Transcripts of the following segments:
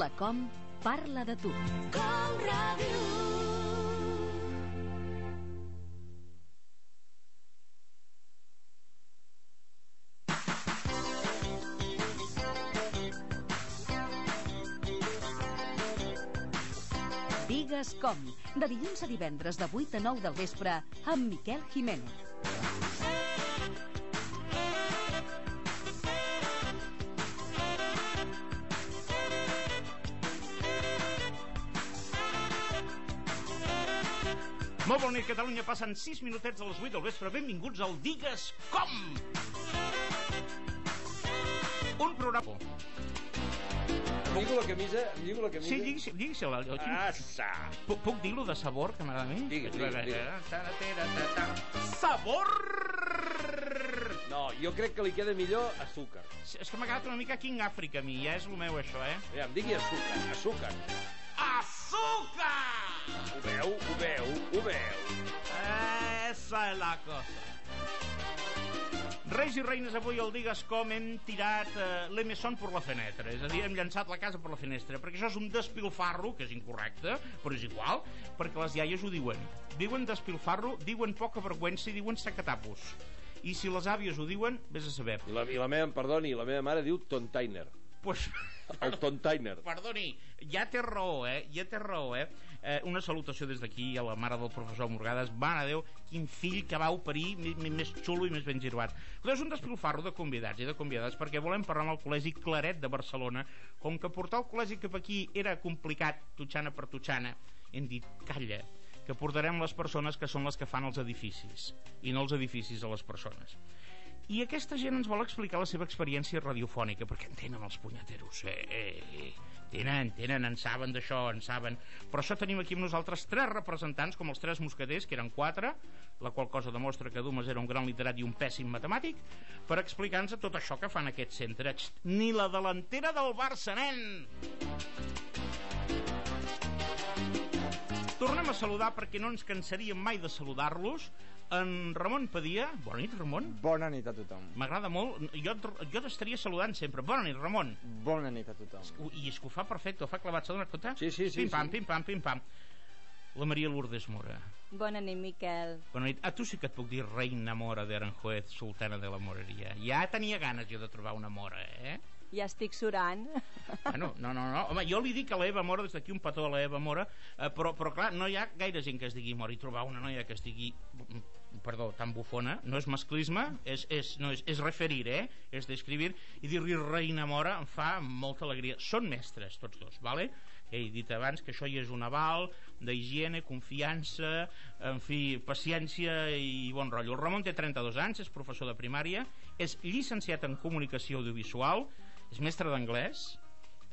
La Com parla de tu. Com Ràdio. Digues com, de dilluns a divendres de 8 a 9 del vespre amb Miquel Jiménez. Bona nit, Catalunya. Passen 6 minutets a les 8 del vespre. Benvinguts al Digues Com! Un programa... Lligo la camisa, lligo la camisa. Sí, digui-se, digui-se-la. Assa! Puc, puc dir-lo de sabor, que m'agrada a mi? Digues, digues, digues. Sabor! No, jo crec que li queda millor azúcar. És que m'ha quedat una mica King Africa, a mi. Ja és el meu, això, eh? Aviam, digui azúcar, azúcar. Ho veu, ho veu, ho veu. Esa és la cosa. Reis i reines, avui el digues com hem tirat eh, l'emesson per la fenestra, és a dir, hem llançat la casa per la finestra, perquè això és un despilfarro, que és incorrecte, però és igual, perquè les iaies ho diuen. Diuen despilfarro, diuen poca vergüenza i diuen sacatapos. I si les àvies ho diuen, vés a saber. I la, I la meva, perdoni, la meva mare diu tontainer. Pues, El tontainer. Perdoni, ja té raó, eh? Ja té raó, eh? Eh una salutació des d'aquí a la mare del professor Morgades. Mare Déu, quin fill que m- m- més xulo i més ben giroat. Però és un despilfarro de convidats i de convidades perquè volem parlar amb el Col·legi Claret de Barcelona. Com que portar el col·legi cap aquí era complicat, tutxana per tutxana, hem dit, calla, que portarem les persones que són les que fan els edificis i no els edificis a les persones. I aquesta gent ens vol explicar la seva experiència radiofònica, perquè en tenen els punyeteros. Eh, eh, tenen, tenen, en saben d'això, en saben. Per això tenim aquí amb nosaltres tres representants, com els tres mosqueters, que eren quatre, la qual cosa demostra que Dumas era un gran literat i un pèssim matemàtic, per explicar-nos tot això que fan aquest centre. Ni la delantera del Barça, nen! Tornem a saludar perquè no ens cansaríem mai de saludar-los. En Ramon Padia. Bona nit, Ramon. Bona nit a tothom. M'agrada molt. Jo, jo t'estaria saludant sempre. Bona nit, Ramon. Bona nit a tothom. I és que ho fa perfecte, ho fa clavat. S'ha donat compte? Sí, sí, sí, Pim pam, sí. pim pam, pim pam. La Maria Lourdes Mora. Bona nit, Miquel. Bona nit. A tu sí que et puc dir reina Mora d'Aranjuez, sultana de la moreria. Ja tenia ganes jo de trobar una mora, eh? Ja estic surant. Bueno, no, no, no. Home, jo li dic a l'Eva Mora, des d'aquí un petó a l'Eva Mora, eh, però, però clar, no hi ha gaire gent que es digui Mora i trobar una noia que es digui, perdó, tan bufona, no és masclisme, és, és, no, és, és referir, eh? És describir, i dir-li reina Mora em fa molta alegria. Són mestres, tots dos, vale? He dit abans que això hi és un aval d'higiene, confiança, en fi, paciència i bon rotllo. El Ramon té 32 anys, és professor de primària, és llicenciat en comunicació audiovisual, és mestre d'anglès,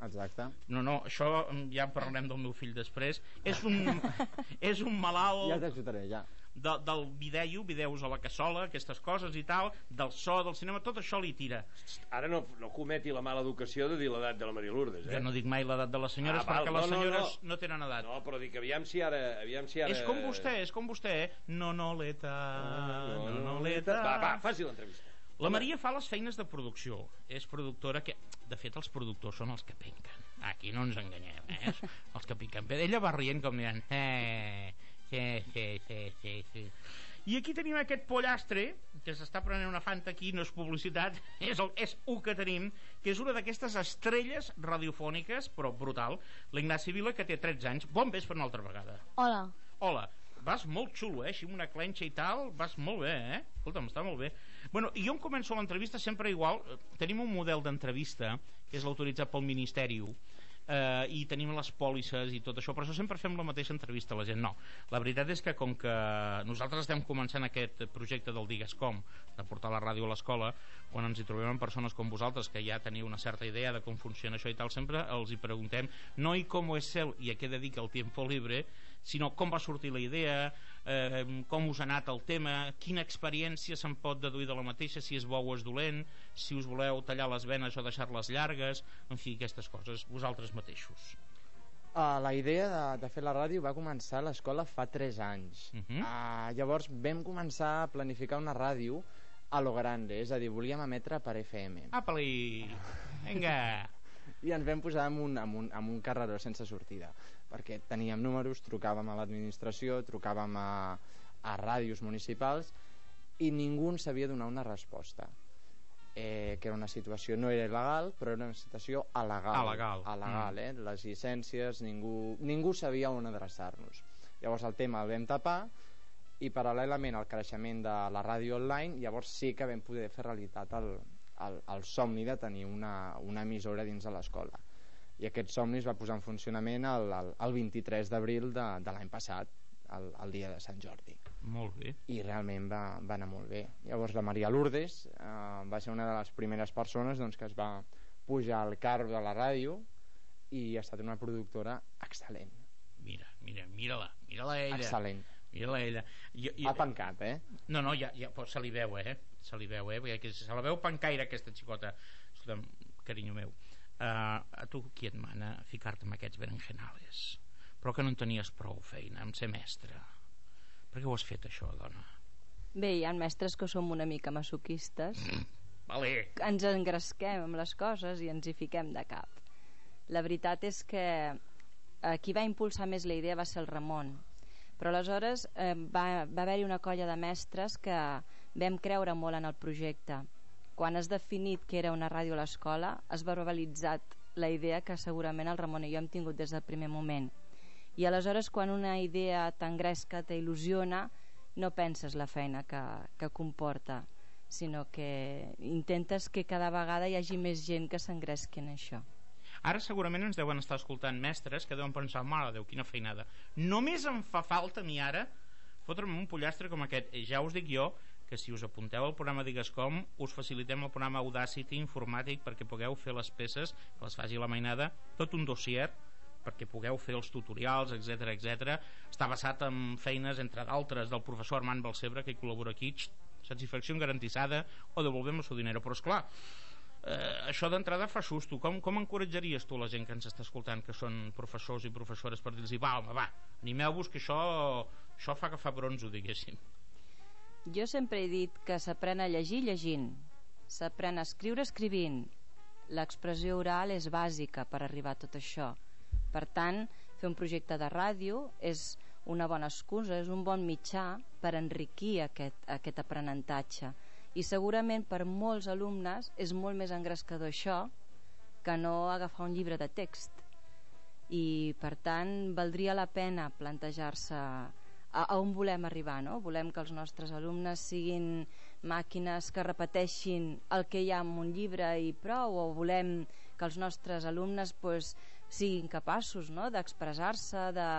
Exacte. no, no, això ja en parlarem del meu fill després. És un, és un malalt Ja t'ajudaré, ja. de, del vídeo, vídeos a la cassola, aquestes coses i tal, del so, del cinema, tot això li tira. Ara no, no cometi la mala educació de dir l'edat de la Maria Lourdes, eh? Jo no dic mai l'edat de les senyores Ah, val, perquè les no, no, senyores no. no, tenen edat. No, però dic, aviam si ara... Aviam si ara... És com vostè, és com vostè, eh? No, no, l'eta, no, no, l'eta... Va, va, faci l'entrevista. La Maria fa les feines de producció. És productora que... De fet, els productors són els que penquen. Aquí no ens enganyem, eh? els que piquen. Però ella va rient com dient... Eh, sí, sí, sí, sí, sí. I aquí tenim aquest pollastre, que s'està prenent una fanta aquí, no és publicitat, és, el, és un que tenim, que és una d'aquestes estrelles radiofòniques, però brutal, l'Ignasi Vila, que té 13 anys. Bon vespre una altra vegada. Hola. Hola, vas molt xulo, eh? Així amb una clenxa i tal, vas molt bé, eh? Escolta'm, està molt bé. Bueno, jo em començo l'entrevista sempre igual. Eh, Tenim un model d'entrevista, que és l'autoritzat pel Ministeri, eh, i tenim les pòlisses i tot això, per això sempre fem la mateixa entrevista a la gent. No, la veritat és que com que nosaltres estem començant aquest projecte del Digues Com, de portar la ràdio a l'escola, quan ens hi trobem amb persones com vosaltres, que ja teniu una certa idea de com funciona això i tal, sempre els hi preguntem no i com és el i a què dedica el tiempo libre, sinó com va sortir la idea, eh, com us ha anat el tema, quina experiència se'n pot deduir de la mateixa, si és bo o és dolent, si us voleu tallar les venes o deixar-les llargues, en fi, aquestes coses, vosaltres mateixos. Uh, la idea de, de fer la ràdio va començar a l'escola fa 3 anys. Mhm. uh, llavors vam començar a planificar una ràdio a lo grande, és a dir, volíem emetre per FM. Apa-li! Vinga! i ens vam posar en un, en, un, en un carreró sense sortida perquè teníem números, trucàvem a l'administració trucàvem a, a ràdios municipals i ningú ens sabia donar una resposta. Eh, que era una situació no era il·legal però era una situació alegal. Alegal. alegal eh? les llicències ningú, ningú sabia on adreçar-nos. Llavors el tema el vam tapar i paral·lelament al creixement de la ràdio online llavors sí que vam poder fer realitat el, el, el somni de tenir una, una emissora dins de l'escola i aquest somni es va posar en funcionament el, el, el 23 d'abril de, de l'any passat el, el dia de Sant Jordi Molt bé. i realment va, va anar molt bé llavors la Maria Lourdes eh, va ser una de les primeres persones doncs, que es va pujar al carro de la ràdio i ha estat una productora excel·lent Mira, mira, mira-la, mira-la ella. excel·lent Mira-la ella. Jo, jo, ha pencat eh? No, no, ja, ja, però se li veu, eh? Se li veu, eh? Perquè se la veu pencaire, aquesta xicota. Escolta'm, carinyo meu, uh, a tu qui et mana ficar-te amb aquests berenjenales? Però que no en tenies prou feina, amb ser mestre. Per què ho has fet, això, dona? Bé, hi ha mestres que som una mica masoquistes. Vale. Ens engresquem amb les coses i ens hi fiquem de cap. La veritat és que eh, qui va impulsar més la idea va ser el Ramon. Però aleshores eh, va, va haver-hi una colla de mestres que vam creure molt en el projecte. Quan has definit que era una ràdio a l'escola, has verbalitzat la idea que segurament el Ramon i jo hem tingut des del primer moment. I aleshores quan una idea t'engresca, t'il·lusiona, no penses la feina que, que comporta, sinó que intentes que cada vegada hi hagi més gent que s'engresqui en això. Ara segurament ens deuen estar escoltant mestres que deuen pensar, mare Déu, quina feinada. Només em fa falta a mi ara fotre'm un pollastre com aquest. Ja us dic jo que si us apunteu al programa Digues Com, us facilitem el programa Audacity informàtic perquè pugueu fer les peces, que les faci la mainada, tot un dossier perquè pugueu fer els tutorials, etc etc. Està basat en feines, entre d'altres, del professor Armand Balcebre, que hi col·labora aquí, satisfacció garantizada o devolvem el seu dinero. Però, és clar, eh, això d'entrada fa susto com, com encoratjaries tu la gent que ens està escoltant que són professors i professores per dir-los va home va, animeu-vos que això això fa que fa bronzo diguéssim Jo sempre he dit que s'aprèn a llegir llegint, s'aprèn a escriure escrivint. L'expressió oral és bàsica per arribar a tot això. Per tant, fer un projecte de ràdio és una bona excusa, és un bon mitjà per enriquir aquest, aquest aprenentatge. I segurament per molts alumnes és molt més engrescador això que no agafar un llibre de text. I per tant valdria la pena plantejar-se a, a on volem arribar, no? Volem que els nostres alumnes siguin màquines que repeteixin el que hi ha en un llibre i prou, o volem que els nostres alumnes pues, siguin capaços no? d'expressar-se, de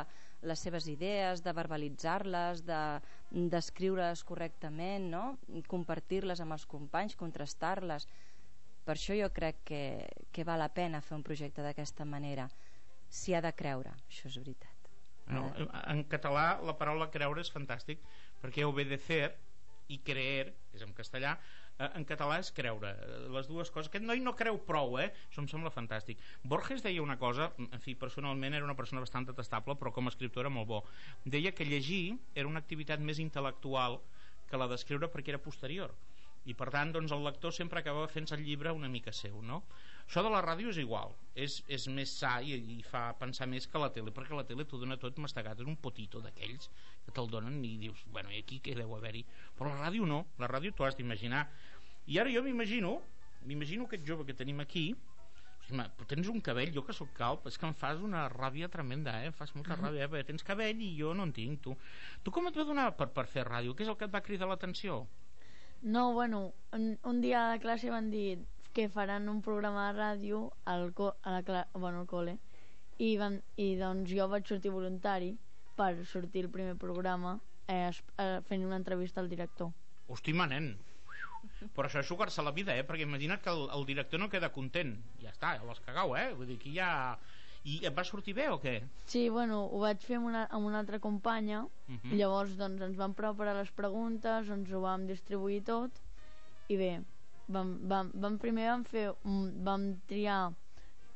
les seves idees, de verbalitzar-les, d'escriure-les de, correctament, no? compartir-les amb els companys, contrastar-les. Per això jo crec que, que val la pena fer un projecte d'aquesta manera. S'hi ha de creure, això és veritat. No, en català la paraula creure és fantàstic perquè obedecer i creer, és en castellà eh, en català és creure. Les dues coses, aquest noi no creu prou eh? això em sembla fantàstic. Borges deia una cosa, en fi, personalment era una persona bastant detestable però com a escriptor era molt bo. Deia que llegir era una activitat més intel·lectual que la d'escriure perquè era posterior. I per tant doncs, el lector sempre acabava fent el llibre una mica seu no? Això de la ràdio és igual és, és més sa i, i fa pensar més que la tele perquè la tele t'ho dona tot mastegat en un potito d'aquells que te'l donen i dius, bueno, i aquí què deu haver-hi però la ràdio no, la ràdio t'ho has d'imaginar i ara jo m'imagino m'imagino aquest jove que tenim aquí tens un cabell, jo que sóc calp és que em fas una ràbia tremenda eh? em fas molta ràbia, eh? perquè tens cabell i jo no en tinc tu, tu com et va donar per, per fer ràdio? què és el que et va cridar l'atenció? No, bueno, un, un dia a la classe van dir que faran un programa de ràdio al, co a la bueno, al col·le i, van, i doncs jo vaig sortir voluntari per sortir el primer programa eh, eh, fent una entrevista al director. Hosti, nen però això és jugar-se la vida, eh? perquè imagina't que el, el director no queda content ja està, ja vas cagau, eh? vull dir que ja i et va sortir bé o què? Sí, bueno, ho vaig fer amb una, amb una altra companya Uh i llavors doncs, ens vam preparar les preguntes, ens ho vam distribuir tot i bé, vam, vam, vam primer vam fer vam triar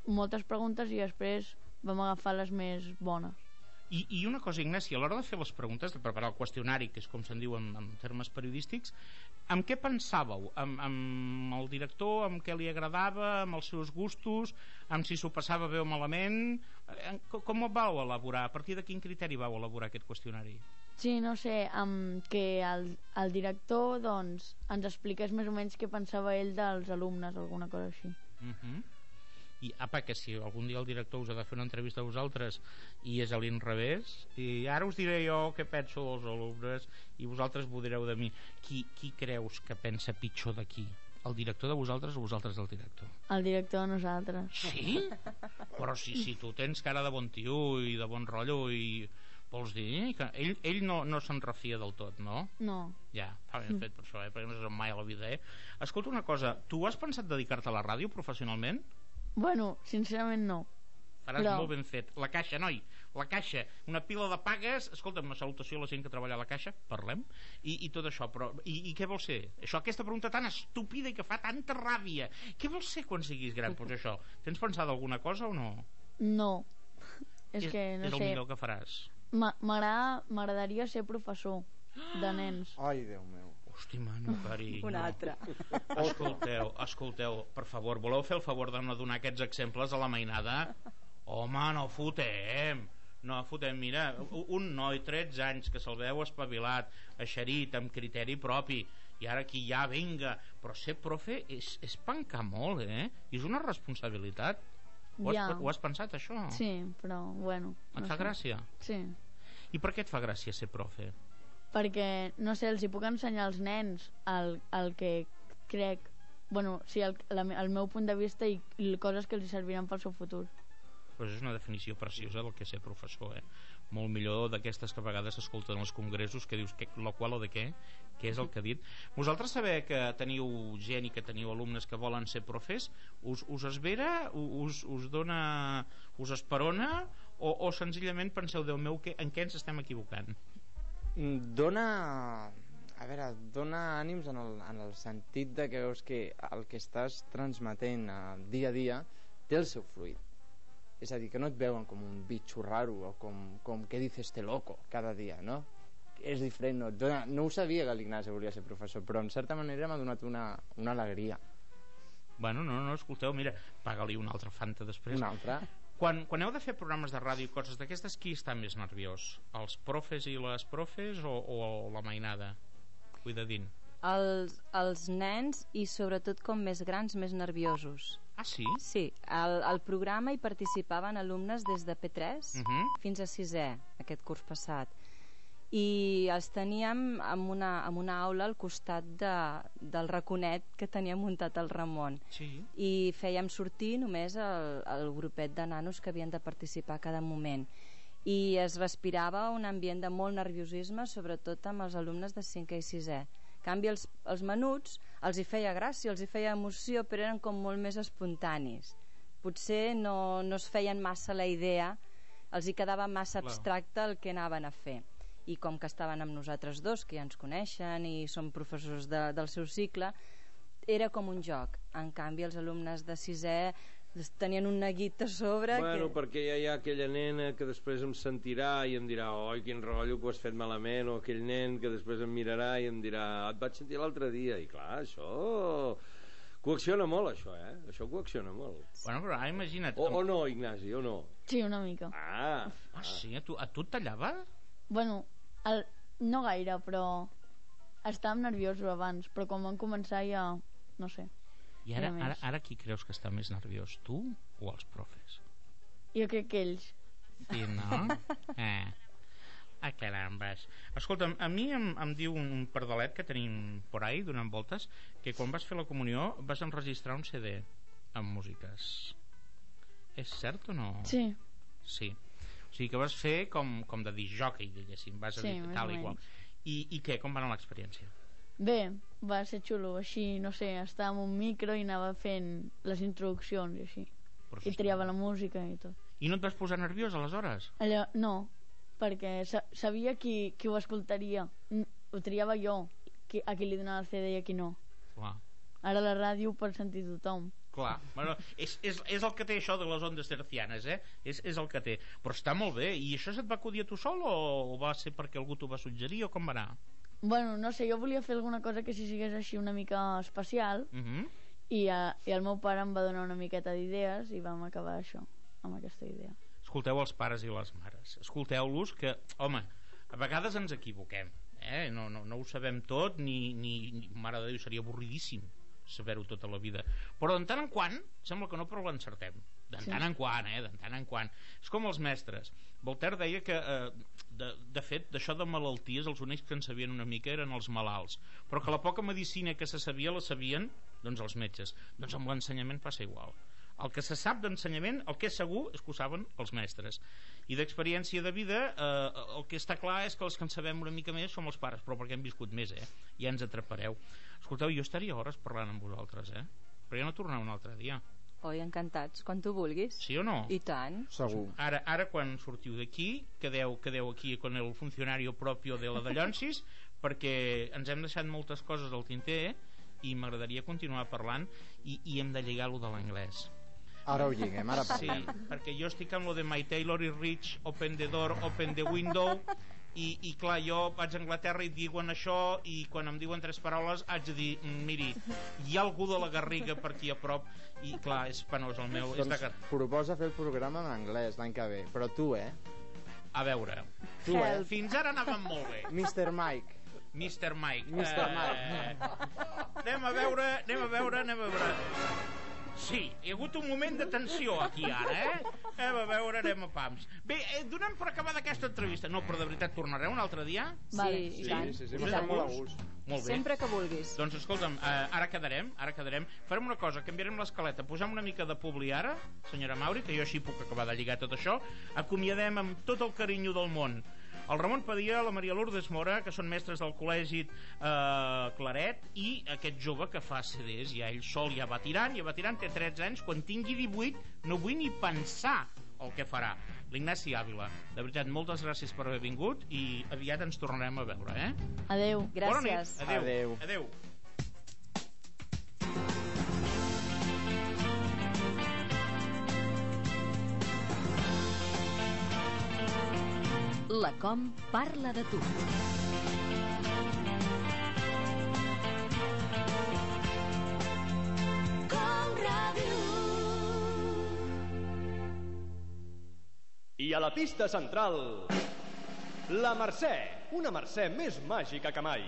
moltes preguntes i després vam agafar les més bones. I, I una cosa, Ignasi, a l'hora de fer les preguntes, de preparar el qüestionari, que és com se'n diu en, en termes periodístics, amb què pensàveu? Amb, amb el director, amb què li agradava, amb els seus gustos, amb si s'ho passava bé o malament? Eh, com ho vau elaborar? A partir de quin criteri vau elaborar aquest qüestionari? Sí, no sé, amb que el, el director doncs, ens expliqués més o menys què pensava ell dels alumnes o alguna cosa així. Uh -huh. I apa, que si algun dia el director us ha de fer una entrevista a vosaltres i és a l'inrevés, i ara us diré jo què penso dels alumnes i vosaltres m'ho direu de mi. Qui, qui creus que pensa pitjor d'aquí? El director de vosaltres o vosaltres del director? El director de nosaltres. Sí? Però si, si tu tens cara de bon tio i de bon rotllo i vols dir que ell, ell no, no se'n refia del tot, no? No. Ja, està ben fet per això, eh? perquè no és mai a la vida, eh? Escolta una cosa, tu has pensat dedicar-te a la ràdio professionalment? Bueno, sincerament no. Faràs Però- molt ben fet. La caixa, noi, la caixa, una pila de pagues, escolta'm, una salutació a la gent que treballa a la caixa, parlem, i, i tot això, però, i, i què vols ser? Això, aquesta pregunta tan estúpida i que fa tanta ràbia, què vols ser quan siguis gran? Doncs això, tens pensat alguna cosa o no? No. És, que, no és el sé, millor que faràs. M'a- m'agrada- m'agradaria ser professor de nens. Ai, Déu meu. Hosti, mano, carinyo. Un altre. Escolteu, escolteu, per favor, voleu fer el favor de no donar aquests exemples a la mainada? Home, no fotem, no fotem. Mira, un noi, 13 anys, que se'l veu espavilat, eixerit, amb criteri propi, i ara aquí ja, vinga, però ser profe és, és pencar molt, eh? I és una responsabilitat. Ho has, Ja. ho has pensat, això? Sí, però, bueno... Et no fa sé. gràcia? Sí. I per què et fa gràcia ser profe? perquè, no sé, els hi puc ensenyar als nens el, el que crec bueno, sí, el, la, el meu punt de vista i, i coses que els serviran pel seu futur. Pues és una definició preciosa del que ser professor eh? molt millor d'aquestes que a vegades s'escolten als congressos que dius que, lo qual o de què? Què és el que ha dit? Vosaltres saber que teniu gent i que teniu alumnes que volen ser profes? Us, us esvera, us, us dona us esperona o, o senzillament penseu, Déu meu, que, en què ens estem equivocant? Mm, dona a veure, dona ànims en el, en el sentit de que veus que el que estàs transmetent eh, dia a dia té el seu fluid és a dir, que no et veuen com un bitxo raro o com, com què dices este loco cada dia, no? és diferent, no, dona, no ho sabia que l'Ignasi volia ser professor però en certa manera m'ha donat una, una alegria. Bueno, no, no, escolteu, mira paga-li una altra fanta després. Una altra quan, quan heu de fer programes de ràdio i coses d'aquestes, qui està més nerviós? Els profes i les profes o, o la mainada? Cuidadín. Els, els nens i sobretot com més grans, més nerviosos. Ah, sí? Sí, al, al programa hi participaven alumnes des de P3 Uh -huh. fins a 6è aquest curs passat i els teníem en una, en una aula al costat de, del raconet que tenia muntat el Ramon. Sí. i fèiem sortir només el, el grupet de nanos que havien de participar a cada moment. I es respirava un ambient de molt nerviosisme sobretot amb els alumnes de 5è i 6è en canvi els, els menuts els hi feia gràcia, els hi feia emoció però eren com molt més espontanis. Potser no, no es feien massa la idea els hi quedava massa abstracte el que anaven a fer i com que estaven amb nosaltres dos que ja ens coneixen i som professors de, del seu cicle era com un joc en canvi els alumnes de sisè tenien un neguit a sobre Bueno, que... perquè ja hi ha aquella nena que després em sentirà i em dirà oi, quin rotllo que ho has fet malament o aquell nen que després em mirarà i em dirà et vaig sentir l'altre dia i clar, això coacciona molt això, eh? Això coacciona molt Bueno, però ara imagina't... o, o no, Ignasi, o no? sí, una mica Ah, Ah, sí? A tu, a tu et tallava? bueno, el, no gaire però estàvem nerviosos abans però quan vam començar ja no sé, I ara, ara, ara qui creus que està més nerviós, tu o els profes? jo crec que ells Sí, no? Eh. Ah, carambes. Escolta'm, a mi em, em diu un, un pardalet que tenim por ahí, donant voltes, que quan vas fer la comunió vas enregistrar un CD amb músiques. És cert o no? sí, Sí. O sigui que vas fer com, com de disjockey, diguéssim, vas a Sí, dir més tal i qual. I, I què, com va anar l'experiència? bé, va ser xulo així, no sé, estava amb un micro i anava fent les introduccions i així Però i triava la música i tot I no et vas posar nerviós aleshores? Allò, no, perquè sa sabia qui, qui ho escoltaria. Ho triava jo, qui, a qui li donava el CD i a qui no. Clar. Ara a la ràdio ho pot sentir tothom. Clar, bueno, és, és, és el que té això de les ondes tercianes, eh? És, és el que té. Però està molt bé. I això se't va acudir a tu sol o, o va ser perquè algú t'ho va suggerir o com va anar? Bueno, no sé, jo volia fer alguna cosa que si sigués així una mica especial Uh -huh. i, uh, i el meu pare em va donar una miqueta d'idees i vam acabar això, amb aquesta idea. Escolteu els pares i les mares. Escolteu-los que, home, a vegades ens equivoquem. Eh? No, no, no ho sabem tot, ni, ni, ni mare de Déu, seria avorridíssim saber-ho tota la vida. Però de tant en quant, sembla que no, però l'encertem. De Sí. tant en quant, eh? De tant en quant. És com els mestres. Voltaire deia que, eh, de, de fet, d'això de malalties, els únics que en sabien una mica eren els malalts. Però que la poca medicina que se sabia la sabien doncs els metges. Doncs amb l'ensenyament passa igual. El que se sap d'ensenyament, el que és segur és que ho saben els mestres. I d'experiència de vida, eh, el que està clar és que els que en sabem una mica més som els pares, però perquè hem viscut més, eh? Ja ens atrapareu. Escolteu, jo estaria hores parlant amb vosaltres, eh? Però ja no tornarà un altre dia. Oi, encantats, quan tu vulguis. Sí o no? I tant. Segur. Ara, ara quan sortiu d'aquí, quedeu, quedeu aquí con el funcionario propio de la Dallonsis, perquè ens hem deixat moltes coses al tinter i m'agradaria continuar parlant i, i hem de lligar lo de l'anglès. Ara ho lliguem, ara Sí, parlem. perquè jo estic amb lo de My Taylor is Rich, Open the Door, Open the Window i, i clar, jo vaig a Anglaterra i diuen això i quan em diuen tres paraules haig de dir, "Mm, miri, hi ha algú de la Garriga per aquí a prop i clar, és penós el meu, és de Doncs proposa fer el programa en anglès l'any que ve. Però tu, eh? A veure, Tu, eh? Fins ara anàvem molt bé. Mr. Mike. Mr. Mike. Mr. Eh, anem a veure, anem a veure, anem a veure. Sí, hi ha hagut un moment de tensió aquí ara, eh? Anem a veure, anem a pams. Bé, eh, donem per acabada aquesta entrevista. No, però de veritat, tornareu un altre dia? Vale. Sí, i Sí, tant. sí, sí, m'està tant. molt a gust. Molt bé. Sempre que vulguis. Doncs escolta'm, eh, ara quedarem, ara quedarem. Farem una cosa, canviarem l'escaleta, posem una mica de publi ara, senyora Mauri, que jo així puc acabar de lligar tot això. Acomiadem amb tot el carinyo del món el Ramon Padia, la Maria Lourdes Mora, que són mestres del col·legi eh, Claret, i aquest jove que fa CDs, ja ell sol ja va tirant, ja va tirant, té 13 anys, quan tingui 18 no vull ni pensar el que farà. L'Ignasi Àvila. De veritat, moltes gràcies per haver vingut i aviat ens tornarem a veure, eh? Adeu. Bona nit. Gràcies. Adéu. Adéu. La Com parla de tu. I a la pista central, la Mercè, una Mercè més màgica que mai.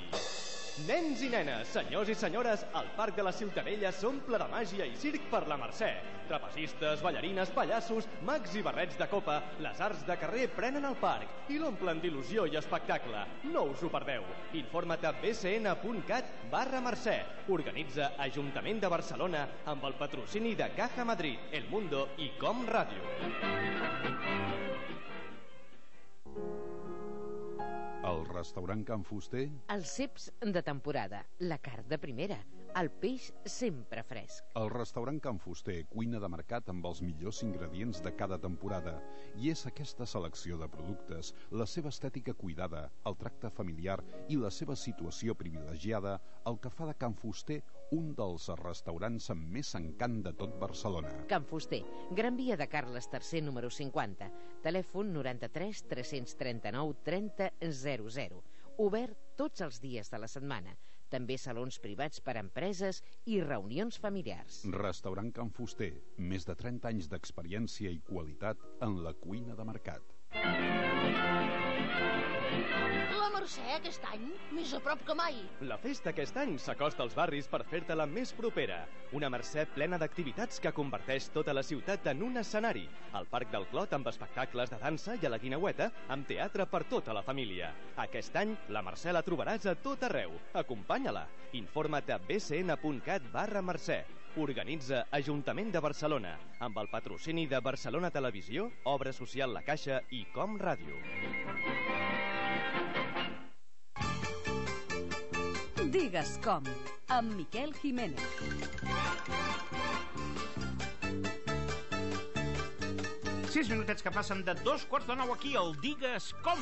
Nens i nenes, senyors i senyores, el Parc de la Ciutadella s'omple de màgia i circ per la Mercè. Trapezistes, ballarines, pallassos, mags i barrets de copa, les arts de carrer prenen el parc i l'omplen d'il·lusió i espectacle. No us ho perdeu. Informa't a bcn.cat barra Mercè. Organitza Ajuntament de Barcelona amb el patrocini de Caja Madrid, El Mundo i Com Ràdio. Restaurant Can Fuster? Els ceps de temporada, la carn de primera, el peix sempre fresc. El restaurant Can Fuster cuina de mercat amb els millors ingredients de cada temporada i és aquesta selecció de productes, la seva estètica cuidada, el tracte familiar i la seva situació privilegiada el que fa de Can Fuster un dels restaurants amb més encant de tot Barcelona. Can Fuster, Gran Via de Carles III, número 50, telèfon 93 339 30 00. Obert tots els dies de la setmana. També salons privats per a empreses i reunions familiars. Restaurant Can Fuster, més de 30 anys d'experiència i qualitat en la cuina de mercat. La Mercè aquest any, més a prop que mai. La festa aquest any s'acosta als barris per fer-te-la més propera. Una Mercè plena d'activitats que converteix tota la ciutat en un escenari. El Parc del Clot amb espectacles de dansa i a la Guineueta amb teatre per tota la família. Aquest any la Mercè la trobaràs a tot arreu. Acompanya-la. Informa't a bcn.cat barra Mercè. Organitza Ajuntament de Barcelona amb el patrocini de Barcelona Televisió, Obra Social La Caixa i Com Ràdio. Digues com, amb Miquel Jiménez. 6 minutets que passen de dos quarts de nou aquí al Digues Com.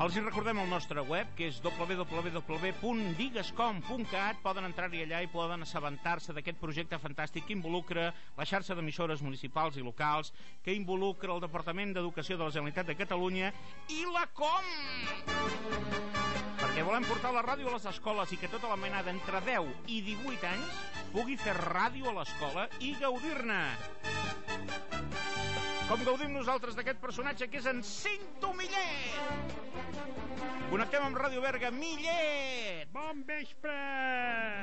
Els hi recordem el nostre web, que és www.diguescom.cat. Poden entrar-hi allà i poden assabentar-se d'aquest projecte fantàstic que involucra la xarxa d'emissores municipals i locals, que involucra el Departament d'Educació de la Generalitat de Catalunya i la Com! Perquè volem portar la ràdio a les escoles i que tota la menada entre 10 i 18 anys pugui fer ràdio a l'escola i gaudir-ne. Com gaudim nosaltres d'aquest personatge que és en Cinto Millet. Connectem amb Ràdio Berga. Millet! Bon vespre!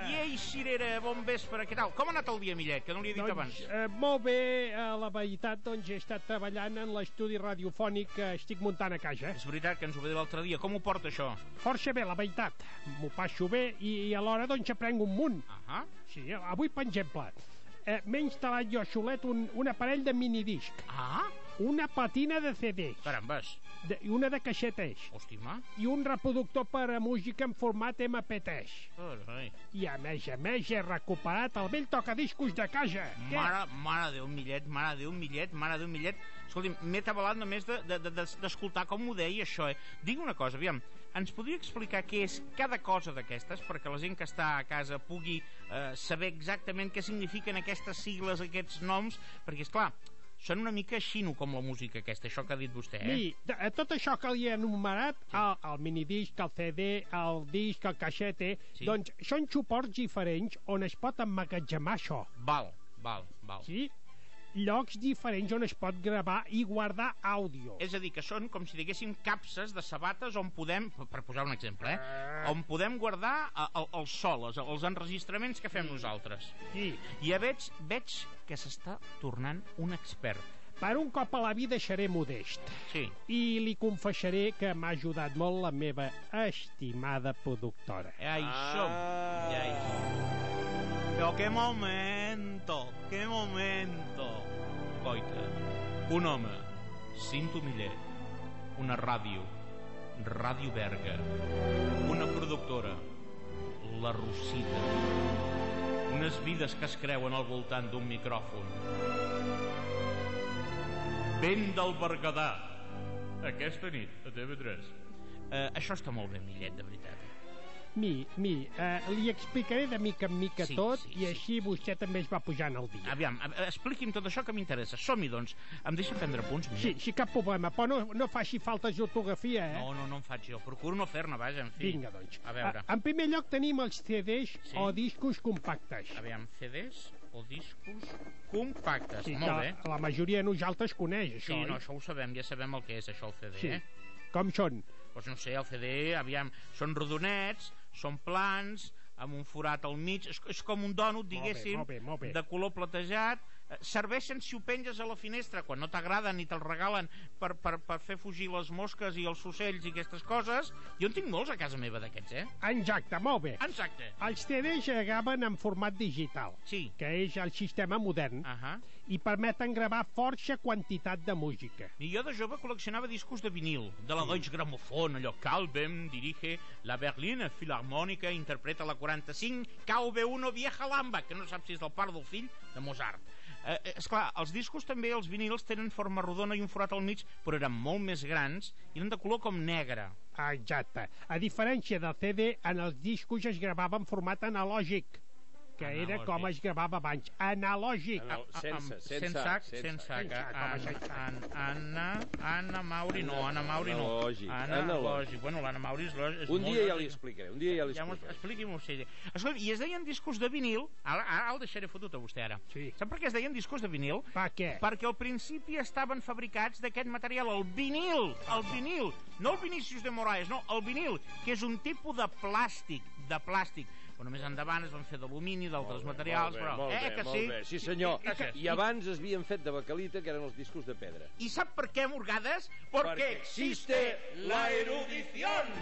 Llei Cirera, bon vespre. Què tal? Com ha anat el dia, Millet, que no li he dit doncs, abans? Eh, molt bé, eh, la veritat, doncs he estat treballant en l'estudi radiofònic que estic muntant a casa. És veritat que ens ho va dir l'altre dia. Com ho porta, això? Força bé, la veritat. M'ho passo bé i, i alhora doncs aprenc un munt. Ah Sí, avui, per exemple, eh, m'he instal·lat jo solet un, un aparell de minidisc. Ah? Una patina de CDs. Carambes. De, I una de caixetes. Hòstima. I un reproductor per a música en format MP3. Carai. I a més a més he recuperat el vell tocadiscos de casa. Què? Mare, mare de Déu, Millet, mare de Déu, Millet, mare de Déu, Millet. Escolti'm, m'he tabalat només d'escoltar de, de, de, com ho deia això, eh? Digui una cosa, aviam, ens podria explicar què és cada cosa d'aquestes perquè la gent que està a casa pugui eh, saber exactament què signifiquen aquestes sigles, aquests noms, perquè, és clar, són una mica xino com la música aquesta, això que ha dit vostè, eh? Miri, de, de tot això que li he enumerat, sí. el, el minidisc, el CD, el disc, el caixete, Sí. doncs són suports diferents on es pot emmagatzemar això. Val, val, val. Sí? Llocs diferents on es pot gravar i guardar àudio. És a dir, que són com si diguéssim capses de sabates on podem, per posar un exemple, eh? on podem guardar eh, el, el sol, els, els enregistraments que fem nosaltres. Sí. I ja veig, veig que s'està tornant un expert. Per un cop a la vida seré modest. Sí. I li confessaré que m'ha ajudat molt la meva estimada productora. Ja hi som, ja hi som. Però qué momento, qué momento. Coita, un home, Cinto Millet, una ràdio, Ràdio Berga, una productora, La Rosita, unes vides que es creuen al voltant d'un micròfon. Vent del Berguedà, aquesta nit, a TV3. Eh, això està molt bé, Millet, de veritat. Mi, mi, eh, li explicaré de mica en mica Sí, tot sí, i així vostè també es va pujant al dia. Aviam, a- expliqui'm tot això que m'interessa. Som-hi, doncs. Em deixa prendre punts, Sí, Millet? sí, cap problema, però no, no faci faltes d'ortografia, eh? No, no, no em faig jo. Procuro no fer-ne, vaja, en fi. Vinga, doncs. A veure. En primer lloc tenim els CDs Sí. o discos compactes. Aviam, CDs o discos compactes. Sí, Molt bé. la majoria de nosaltres coneix, Sí, això, no, oi? això ho sabem, ja sabem el que és això, el CD, Sí. eh? Com són? Doncs no sé, el CD, aviam, són rodonets, són plans, amb un forat al mig, és, és com un dònut, diguéssim, molt bé, molt bé. de color platejat, serveixen si ho penges a la finestra quan no t'agraden ni te'l regalen per, per, per fer fugir les mosques i els ocells i aquestes coses jo en tinc molts a casa meva d'aquests, eh? Exacte, molt bé. Exacte. Els CDs graven en format digital, sí. que és el sistema modern, uh -huh. i permeten gravar força quantitat de música. I jo de jove col·leccionava discos de vinil, de la Deutsche Grammophon, allò Calvem dirige la Berliner Philharmònica, interpreta la 45 KV1 Vieja Lamba, que no sap si és del pare del fill de Mozart. Eh, eh, esclar, els discos també, els vinils, tenen forma rodona i un forat al mig, però eren molt més grans i eren de color com negre. Exacte. A diferència del CD, en els discos es gravava en format analògic, que era Analògic. com es gravava abans. Analògic. Anal- sense, sense sense, H, sense. H. Sense H, com An- Anna, Anna Mauri, no, Anna Mauri no. Analògic, Analògic. Bueno, l'Anna Mauri és, és Un dia ja li explicaré, un dia ja li Ja explicaré. Expliqui-m'ho, sí. Escolta, i es deien discos de vinil, ara, ara el deixaré fotut a vostè ara. Sí. Sap per què es deien discos de vinil? Per què? Perquè al principi estaven fabricats d'aquest material, el vinil, el vinil, no el Vinícius de Moraes, no, el vinil, que és un tipus de plàstic, de plàstic. Però més endavant es van fer d'alumini, d'altres materials, molt bé, però... molt eh, bé, que molt sí? bé. Sí, senyor. Eh, que- I abans es havien fet de bacalita, que eren els discos de pedra. I sap per què, Morgades? Porque existe la erudición.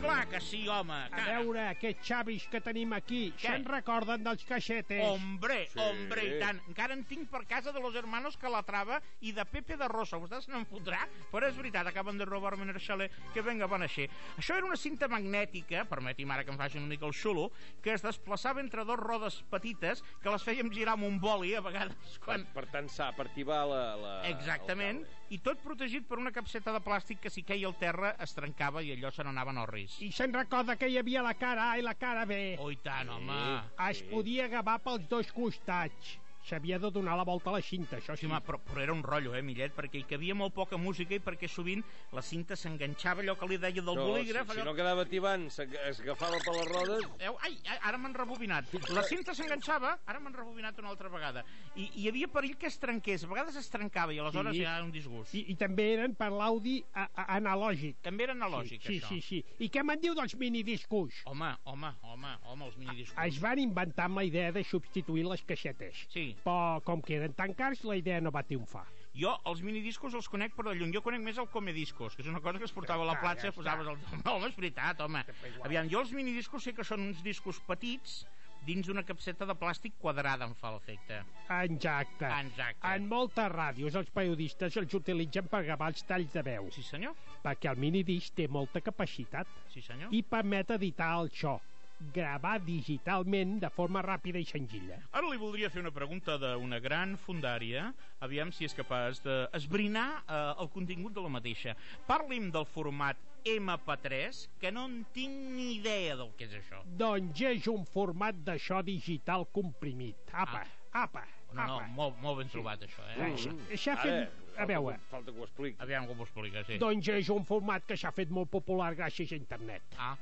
Clar que sí, home. A cara. veure, aquests xavis que tenim aquí, Què? se'n recorden dels caixetes? Hombre, Sí. hombre, i tant. Encara en tinc per casa de los hermanos Calatrava i de Pepe de Rosa. Vostè se n'en fotrà? Però és veritat, acaben de robar-me el xalet. Que venga, bon així. Això era una cinta magnètica, permeteu permeti'm ara que em faci una mica el xulo, que es desplaçava entre dos rodes petites que les fèiem girar amb un boli a vegades quan... Per, per tensar, per tibar la... la Exactament, i tot protegit per una capseta de plàstic que si queia al terra es trencava i allò se n'anava en orris. I se'n recorda que hi havia la cara A i la cara B. Oh, i tant, home. Es podia agavar pels dos costats. S'havia de donar la volta a la cinta, això sí. Sí, home, però, però era un rotllo, eh, Millet, perquè hi cabia molt poca música i perquè sovint la cinta s'enganxava allò que li deia del no, bolígraf. Si, si allò... no quedava tibant, es agafava per les rodes... Veu? Ai, ai, ara m'han rebobinat. La cinta s'enganxava, ara m'han rebobinat una altra vegada. I hi havia perill que es trenqués. A vegades es trencava i aleshores Sí. sí. ja era un disgust. I, I també eren per l'audi analògic. També era analògic, sí, això. Sí, sí, sí. I què me'n diu dels minidiscos? Home, home, home, home, els minidiscos. Es van inventar amb la idea de substituir les caixetes. Sí. Però com que eren tan cars, la idea no va triomfar. Jo els minidiscos els conec per de lluny. Jo conec més el comediscos, que és una cosa que es portava a la platja, ja posaves el... No, home, és veritat, home. Aviam, jo els minidiscos sé que són uns discos petits dins d'una capseta de plàstic quadrada, em fa l'efecte. Exacte. Exacte. En moltes ràdios els periodistes els utilitzen per gravar els talls de veu. Sí, senyor. Perquè el minidisc té molta capacitat Sí, senyor. i permet editar el so, gravar digitalment de forma ràpida i senzilla. Ara li voldria fer una pregunta d'una gran fundària, aviam si és capaç d'esbrinar eh, el contingut de la mateixa. Parli'm del format MP3, que no en tinc ni idea del que és això. Doncs és un format de so digital comprimit. Apa, apa, No, no, apa. molt, molt ben trobat, això, eh? Mm. S'ha fet... A veure, Falta que ho expliqui. Aviam com ho explica, sí. doncs és un format que s'ha fet molt popular gràcies a internet. Ah,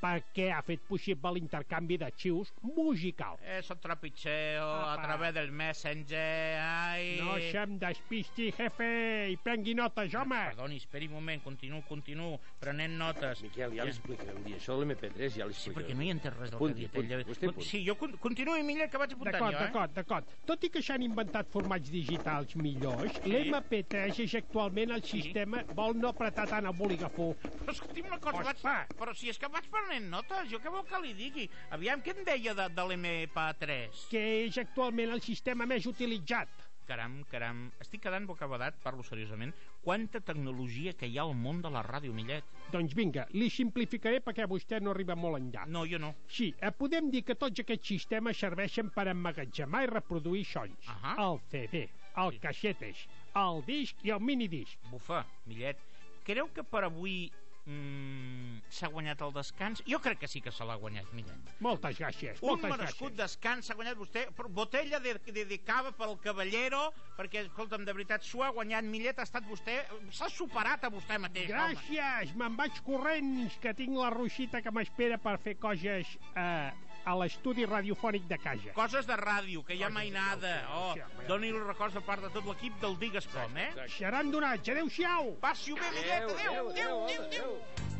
perquè ha fet possible l'intercanvi d'arxius musical. eso trapicheo a Apa. través del Messenger, ai... No se'm despisti, jefe, i prengui notes, home. Perdoni, esperi un moment, continuo, continuo, prenent notes. Miquel, ja li explicaré un dia. Això de l'MP3 ja li Sí, perquè no hi entès res del Apunti, que ha dit ell. apunti. Sí, jo con continuo, Milla, que vaig apuntant jo, eh? d'acord, d'acord. Tot i que s'han inventat formats digitals millors, l'MP3 és actualment el sistema... Vol no apretar tant el bolígrafo. Però escolti'm una cosa, vaig... Però si és que vaig prenent notes, jo què vol que li digui? Aviam, què em deia de, de l'MP3? que és actualment el sistema més utilitzat. Caram, caram, estic quedant bocabadat, parlo seriosament. Quanta tecnologia que hi ha al món de la ràdio, Millet. Doncs vinga, li simplificaré perquè vostè no arriba molt enllà. No, jo no. Sí, eh, podem dir que tots aquests sistemes serveixen per emmagatzemar i reproduir sons. Ahà. El CD, el caixetes, el disc i el minidisc. Bufa, Millet, creu que per avui mm, s'ha guanyat el descans? Jo crec que sí que se l'ha guanyat, Millet. Moltes gràcies, Un moltes merescut gràcies. descans s'ha guanyat vostè, botella de, de, de cava pel cavallero, perquè, escolta'm, de veritat, s'ho ha guanyat, Millet, ha estat vostè... S'ha superat a vostè mateix. Gràcies, me'n vaig corrents, que tinc la Roxita que m'espera per fer coses eh, a l'estudi radiofònic de casa. Coses de ràdio, que ja mai nada. Oh, sí, home. doni-li records a part de tot l'equip del Digues Com, eh? Seran donats, adeu-siau! Passi-ho bé, Millet, adéu, adéu, adéu, adéu.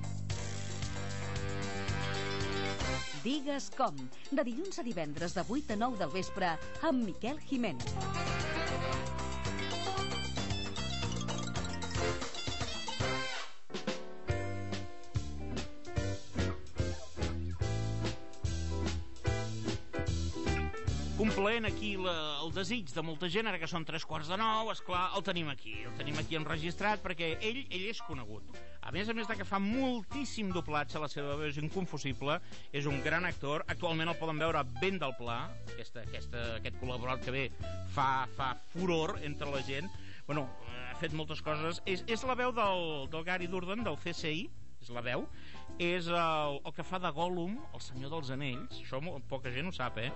Digues com, de dilluns a divendres de 8 a 9 del vespre amb Miquel Jiménez. Complaent aquí la, el desig de molta gent, ara que són tres quarts de nou, és clar, el tenim aquí, el tenim aquí enregistrat perquè ell ell és conegut. A més a més de que fa moltíssim doblatge, la seva veu és inconfusible, és un gran actor, actualment el poden veure ben del pla, aquesta, aquesta, aquest col·laborat que ve fa, fa furor entre la gent, bueno, ha fet moltes coses, és, és la veu del, del Gary Durden, del CSI, és la veu, és el, el que fa de Gollum, el senyor dels anells, això poca gent ho sap, eh?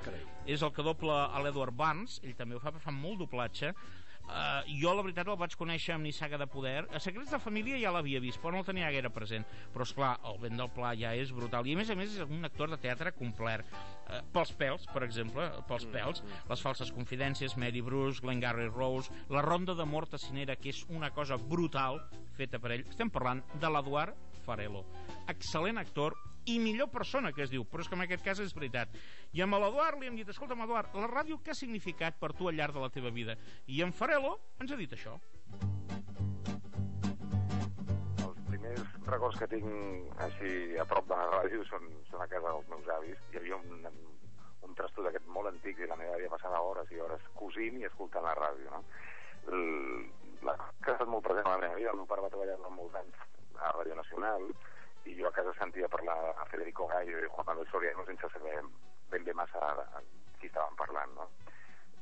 És el que dobla a l'Edward Barnes, ell també ho fa, però fa molt doblatge. Uh, jo, la veritat, el vaig conèixer amb Nissaga de Poder. A Secrets de Família ja l'havia vist, però no el tenia gaire present. Però, és clar el vent del pla ja és brutal. I, a més a més, és un actor de teatre complet. Uh, pels pèls, per exemple, pels pèls, les falses confidències, Mary Bruce, Glengarry Rose, la ronda de mort a Cinera, que és una cosa brutal feta per ell. Estem parlant de l'Eduard Farelo. Excel·lent actor i millor persona que es diu, però és que en aquest cas és veritat. I amb l'Eduard li hem dit, escolta'm, Eduard, la ràdio què ha significat per tu al llarg de la teva vida? I en Farelo ens ha dit això. Els primers records que tinc així a prop de la ràdio són, són a casa dels meus avis. Hi havia un, un trasto d'aquest molt antic i la meva àvia passava hores i hores cosint i escoltant la ràdio, no? La que ha estat molt present a la meva vida, el meu pare va treballar durant molts anys a Ràdio Nacional i jo a casa sentia parlar a Federico Gallo i Juan Manuel Soriano sense saber ben bé massa de qui estaven parlant, no?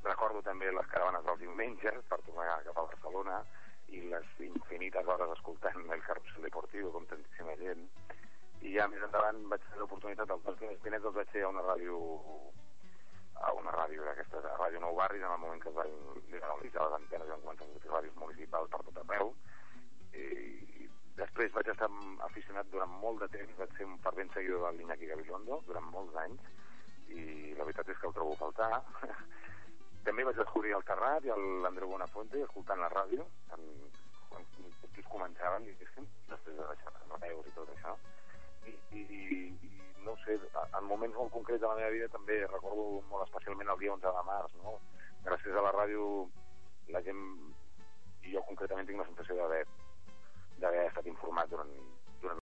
Recordo també les caravanes dels diumenges per tornar cap a Barcelona i les infinites hores escoltant el Carrusel Deportivo com tantíssima gent i ja més endavant vaig tenir l'oportunitat dels dos primers pinets els vaig fer a una ràdio a una ràdio d'aquestes, a Ràdio Nou Barris en el moment que es van liberalitzar les antenes i van començar a sortir ràdios municipals per tot arreu i després vaig estar aficionat durant molt de temps vaig ser un fervent seguidor de l'Iñaki Gabilondo durant molts anys i la veritat és que el trobo a faltar també vaig descobrir el Terrat i l'Andreu Bonafonte escoltant la ràdio en, quan tots començaven i després de deixar les veus i tot això i, i, i no sé, en moments molt concrets de la meva vida també recordo molt especialment el dia 11 de març no? gràcies a la ràdio la gent i jo concretament tinc la sensació d'haver d'haver estat informat durant